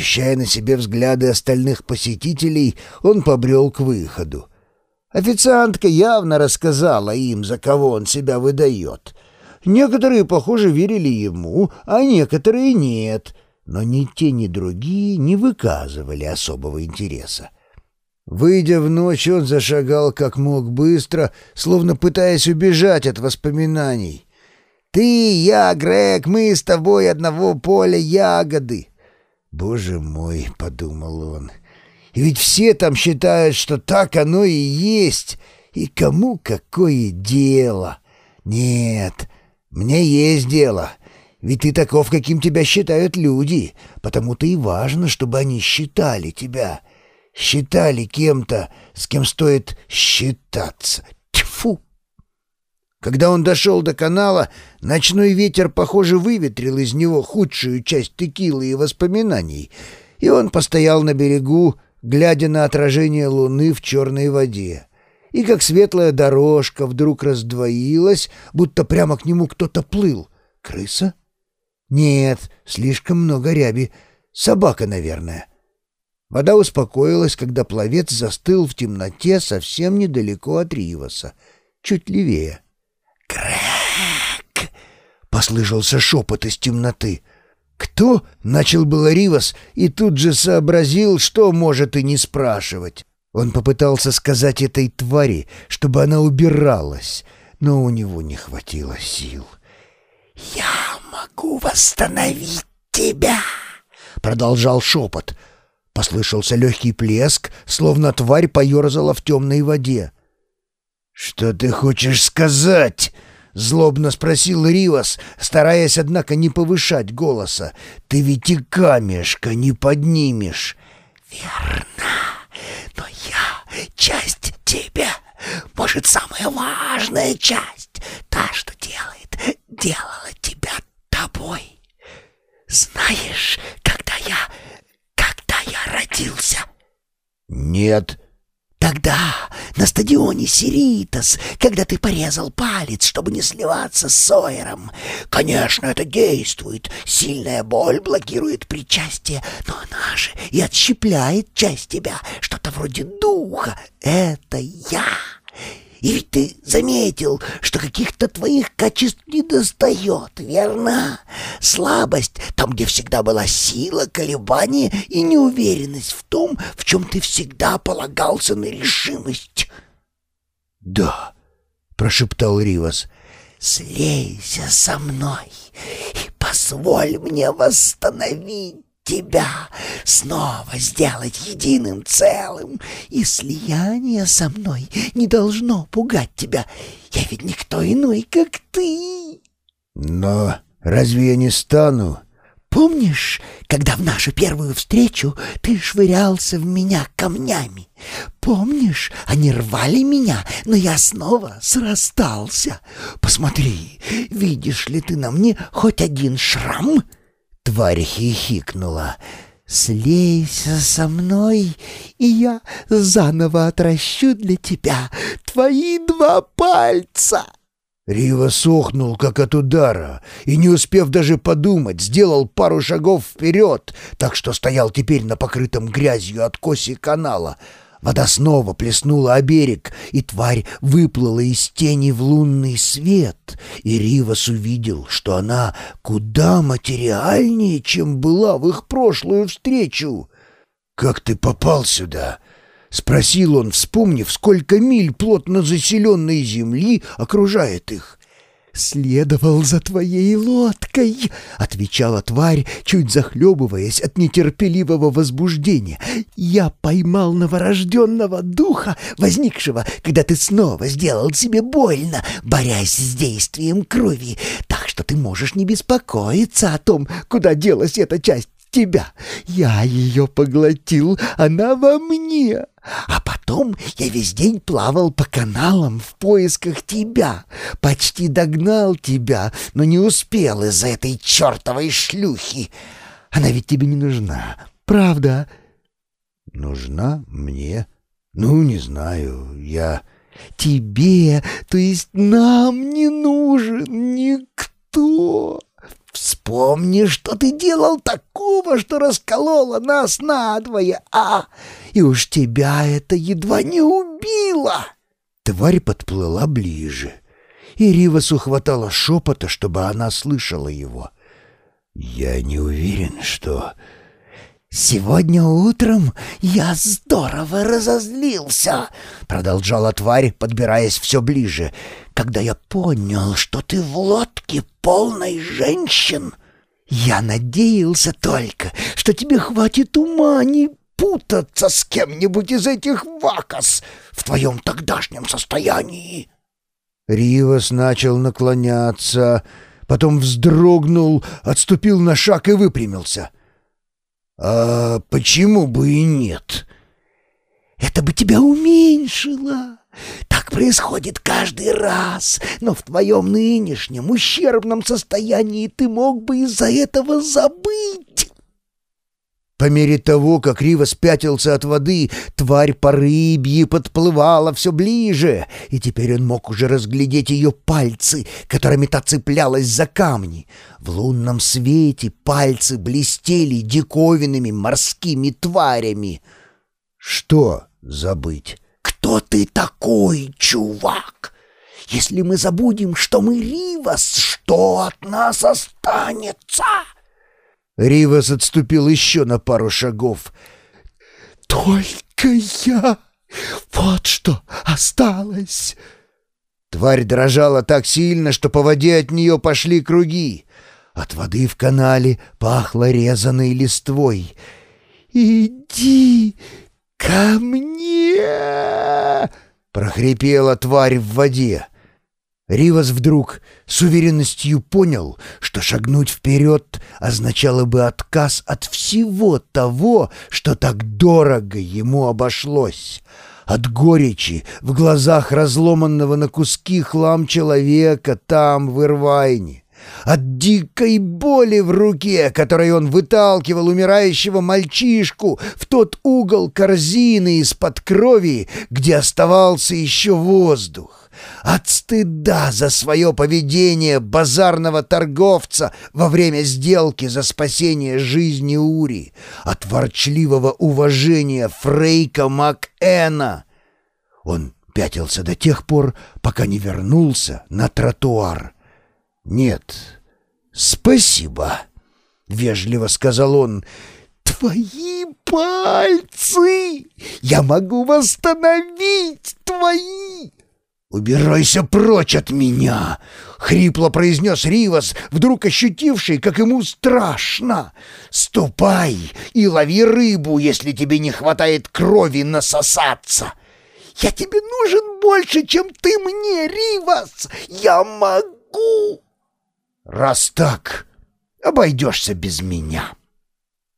Ощущая на себе взгляды остальных посетителей, он побрел к выходу. Официантка явно рассказала им, за кого он себя выдает. Некоторые, похоже, верили ему, а некоторые нет. Но ни те, ни другие не выказывали особого интереса. Выйдя в ночь, он зашагал как мог быстро, словно пытаясь убежать от воспоминаний. «Ты, я, Грег, мы с тобой одного поля ягоды». «Боже мой», — подумал он, — «и ведь все там считают, что так оно и есть, и кому какое дело? Нет, мне есть дело, ведь ты таков, каким тебя считают люди, потому-то и важно, чтобы они считали тебя» считали кем-то, с кем стоит считаться. Когда он дошел до канала, ночной ветер, похоже, выветрил из него худшую часть текилы и воспоминаний, и он постоял на берегу, глядя на отражение луны в черной воде. И как светлая дорожка вдруг раздвоилась, будто прямо к нему кто-то плыл. Крыса? Нет, слишком много ряби. Собака, наверное. Вода успокоилась, когда пловец застыл в темноте совсем недалеко от Риваса, чуть левее. «Грег!» — послышался шепот из темноты. «Кто?» — начал было Ривас и тут же сообразил, что может и не спрашивать. Он попытался сказать этой твари, чтобы она убиралась, но у него не хватило сил. «Я могу восстановить тебя!» — продолжал шепот — Послышался легкий плеск, словно тварь поерзала в темной воде. «Что ты хочешь сказать?» — злобно спросил Ривас, стараясь, однако, не повышать голоса. «Ты ведь и камешка не поднимешь». «Верно, но я часть тебя, может, самая важная часть, та, что делает, делала тебя тобой. Знаешь, когда я я родился?» «Нет». «Тогда на стадионе Сиритас, когда ты порезал палец, чтобы не сливаться с Сойером. Конечно, это действует. Сильная боль блокирует причастие, но она же и отщепляет часть тебя, что-то вроде духа. Это я». И ведь ты заметил, что каких-то твоих качеств не достает, верно? Слабость там, где всегда была сила, колебание и неуверенность в том, в чем ты всегда полагался на решимость. — Да, — прошептал Ривас, — слейся со мной и позволь мне восстановить тебя снова сделать единым целым, и слияние со мной не должно пугать тебя. Я ведь никто иной, как ты. Но разве я не стану? Помнишь, когда в нашу первую встречу ты швырялся в меня камнями? Помнишь, они рвали меня, но я снова срастался. Посмотри, видишь ли ты на мне хоть один шрам?» Тварь хихикнула. «Слейся со мной, и я заново отращу для тебя твои два пальца!» Рива сохнул, как от удара, и, не успев даже подумать, сделал пару шагов вперед, так что стоял теперь на покрытом грязью откосе канала — Вода снова плеснула о берег, и тварь выплыла из тени в лунный свет, и Ривас увидел, что она куда материальнее, чем была в их прошлую встречу. «Как ты попал сюда?» — спросил он, вспомнив, сколько миль плотно заселенной земли окружает их следовал за твоей лодкой», — отвечала тварь, чуть захлебываясь от нетерпеливого возбуждения. «Я поймал новорожденного духа, возникшего, когда ты снова сделал себе больно, борясь с действием крови, так что ты можешь не беспокоиться о том, куда делась эта часть тебя. Я ее поглотил, она во мне. А потом я весь день плавал по каналам в поисках тебя. Почти догнал тебя, но не успел из-за этой чертовой шлюхи. Она ведь тебе не нужна, правда?» «Нужна мне? Ну, не знаю, я...» «Тебе, то есть нам не нужен никто!» Вспомни, что ты делал такого, что раскололо нас надвое, а? И уж тебя это едва не убило!» Тварь подплыла ближе, и Ривасу хватало шепота, чтобы она слышала его. «Я не уверен, что...» «Сегодня утром я здорово разозлился», — продолжала тварь, подбираясь все ближе, «когда я понял, что ты в лодке полной женщин. Я надеялся только, что тебе хватит ума не путаться с кем-нибудь из этих вакас в твоем тогдашнем состоянии». Ривас начал наклоняться, потом вздрогнул, отступил на шаг и выпрямился — «А почему бы и нет?» «Это бы тебя уменьшило. Происходит каждый раз, но в твоем нынешнем ущербном состоянии ты мог бы из-за этого забыть». По мере того, как Рива спятился от воды, тварь по рыбье подплывала все ближе, и теперь он мог уже разглядеть ее пальцы, которыми та цеплялась за камни. В лунном свете пальцы блестели диковинными морскими тварями. Что забыть? «Кто ты такой, чувак? Если мы забудем, что мы Ривас, что от нас останется?» Ривас отступил еще на пару шагов. «Только я! Вот что осталось!» Тварь дрожала так сильно, что по воде от нее пошли круги. От воды в канале пахло резаной листвой. «Иди ко мне!» — прохрипела тварь в воде. Ривас вдруг с уверенностью понял, что шагнуть вперед означало бы отказ от всего того, что так дорого ему обошлось. От горечи в глазах разломанного на куски хлам человека там, в Ирвайне. От дикой боли в руке, которой он выталкивал умирающего мальчишку в тот угол корзины из-под крови, где оставался еще воздух от стыда за свое поведение базарного торговца во время сделки за спасение жизни Ури, от ворчливого уважения Фрейка МакЭна. Он пятился до тех пор, пока не вернулся на тротуар. «Нет, спасибо», — вежливо сказал он, — «твои пальцы! Я могу восстановить твои!» «Убирайся прочь от меня!» — хрипло произнес Ривас, вдруг ощутивший, как ему страшно. «Ступай и лови рыбу, если тебе не хватает крови насосаться!» «Я тебе нужен больше, чем ты мне, Ривас! Я могу!» «Раз так, обойдешься без меня!»